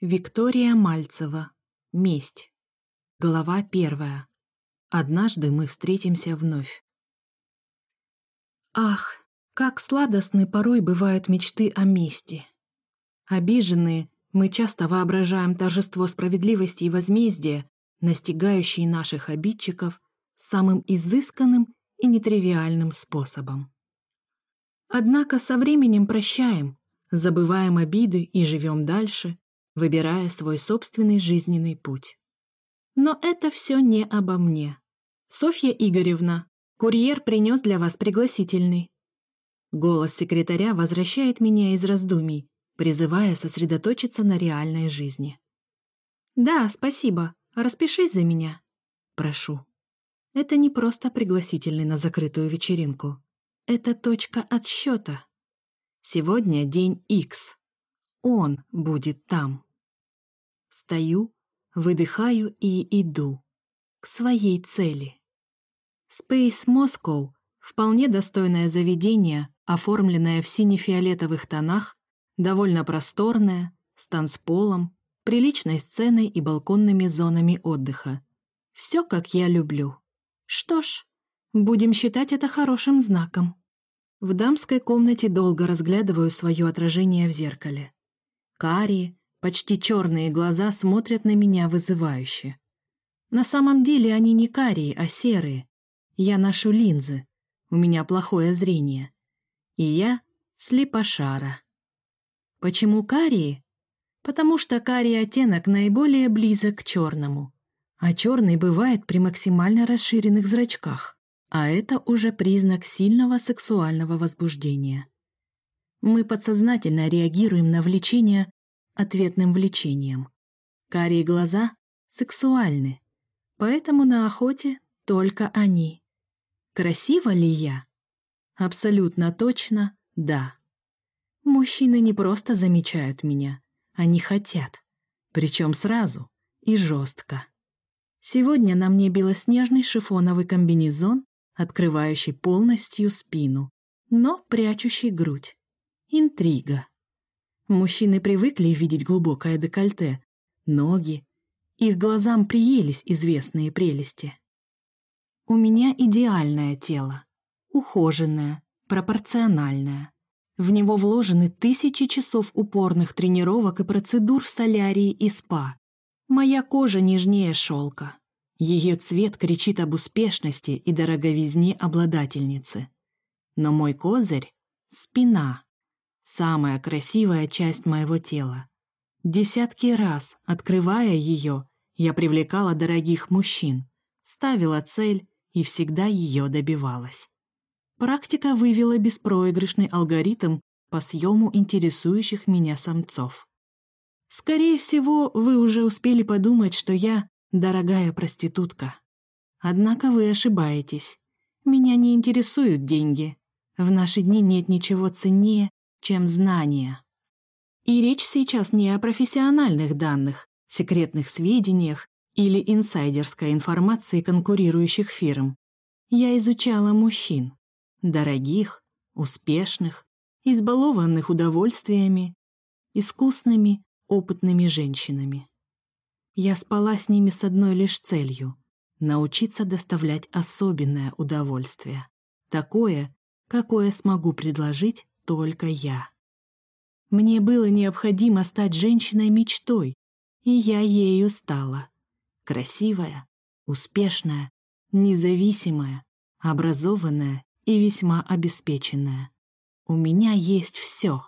Виктория Мальцева. Месть. Глава первая. Однажды мы встретимся вновь. Ах, как сладостны порой бывают мечты о мести. Обиженные, мы часто воображаем торжество справедливости и возмездия, настигающие наших обидчиков самым изысканным и нетривиальным способом. Однако со временем прощаем, забываем обиды и живем дальше, выбирая свой собственный жизненный путь. Но это все не обо мне. Софья Игоревна, курьер принес для вас пригласительный. Голос секретаря возвращает меня из раздумий, призывая сосредоточиться на реальной жизни. «Да, спасибо. Распишись за меня». «Прошу». Это не просто пригласительный на закрытую вечеринку. Это точка отсчета. Сегодня день X. Он будет там. Стою, выдыхаю и иду. К своей цели. Space Moscow — вполне достойное заведение, оформленное в сине-фиолетовых тонах, довольно просторное, с танцполом, приличной сценой и балконными зонами отдыха. Все, как я люблю. Что ж, будем считать это хорошим знаком. В дамской комнате долго разглядываю свое отражение в зеркале. Карие, Почти черные глаза смотрят на меня вызывающе. На самом деле они не карие, а серые. Я ношу линзы. У меня плохое зрение. И я слепошара. Почему карие? Потому что карий оттенок наиболее близок к черному. А черный бывает при максимально расширенных зрачках. А это уже признак сильного сексуального возбуждения. Мы подсознательно реагируем на влечение ответным влечением. Карие глаза сексуальны, поэтому на охоте только они. Красива ли я? Абсолютно точно да. Мужчины не просто замечают меня, они хотят, причем сразу и жестко. Сегодня на мне белоснежный шифоновый комбинезон, открывающий полностью спину, но прячущий грудь. Интрига. Мужчины привыкли видеть глубокое декольте, ноги. Их глазам приелись известные прелести. У меня идеальное тело. Ухоженное, пропорциональное. В него вложены тысячи часов упорных тренировок и процедур в солярии и спа. Моя кожа нежнее шелка. Ее цвет кричит об успешности и дороговизне обладательницы. Но мой козырь — спина. Самая красивая часть моего тела. Десятки раз, открывая ее, я привлекала дорогих мужчин, ставила цель и всегда ее добивалась. Практика вывела беспроигрышный алгоритм по съему интересующих меня самцов. Скорее всего, вы уже успели подумать, что я дорогая проститутка. Однако вы ошибаетесь. Меня не интересуют деньги. В наши дни нет ничего ценнее чем знания. И речь сейчас не о профессиональных данных, секретных сведениях или инсайдерской информации конкурирующих фирм. Я изучала мужчин. Дорогих, успешных, избалованных удовольствиями, искусными, опытными женщинами. Я спала с ними с одной лишь целью — научиться доставлять особенное удовольствие, такое, какое смогу предложить только я. Мне было необходимо стать женщиной мечтой, и я ею стала. Красивая, успешная, независимая, образованная и весьма обеспеченная. У меня есть все.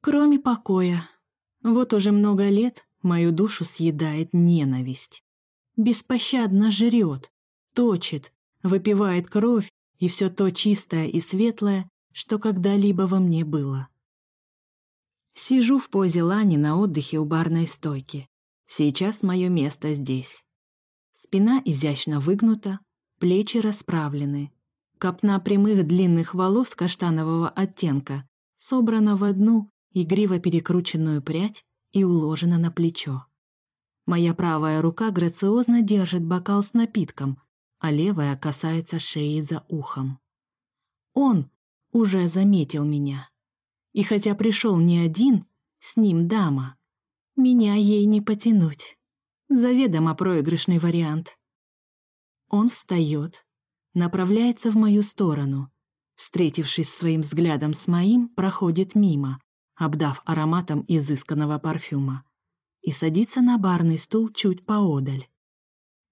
Кроме покоя. Вот уже много лет мою душу съедает ненависть. Беспощадно жрет, точит, выпивает кровь и все то чистое и светлое, что когда-либо во мне было. Сижу в позе лани на отдыхе у барной стойки. Сейчас мое место здесь. Спина изящно выгнута, плечи расправлены. Копна прямых длинных волос каштанового оттенка собрана в одну игриво перекрученную прядь и уложена на плечо. Моя правая рука грациозно держит бокал с напитком, а левая касается шеи за ухом. Он уже заметил меня. И хотя пришел не один, с ним дама, Меня ей не потянуть. Заведомо проигрышный вариант. Он встает, направляется в мою сторону. Встретившись своим взглядом с моим, проходит мимо, обдав ароматом изысканного парфюма, и садится на барный стул чуть поодаль.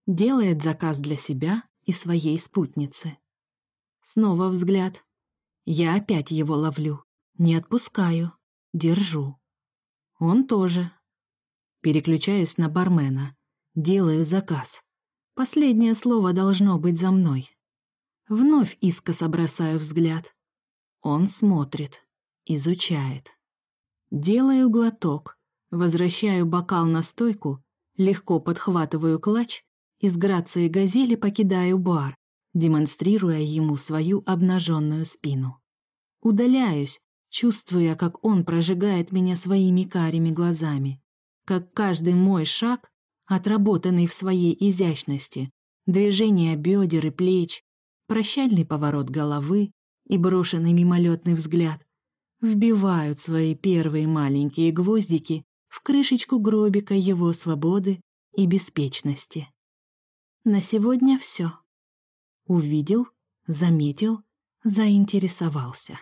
Делает заказ для себя и своей спутницы. Снова взгляд. Я опять его ловлю. Не отпускаю. Держу. Он тоже. Переключаюсь на бармена. Делаю заказ. Последнее слово должно быть за мной. Вновь искоса бросаю взгляд. Он смотрит, изучает. Делаю глоток, возвращаю бокал на стойку, легко подхватываю клатч и с грацией газели покидаю бар, демонстрируя ему свою обнаженную спину. Удаляюсь, чувствуя, как он прожигает меня своими карими глазами, как каждый мой шаг, отработанный в своей изящности, движение бедер и плеч, прощальный поворот головы и брошенный мимолетный взгляд, вбивают свои первые маленькие гвоздики в крышечку гробика его свободы и беспечности. На сегодня все. Увидел, заметил, заинтересовался.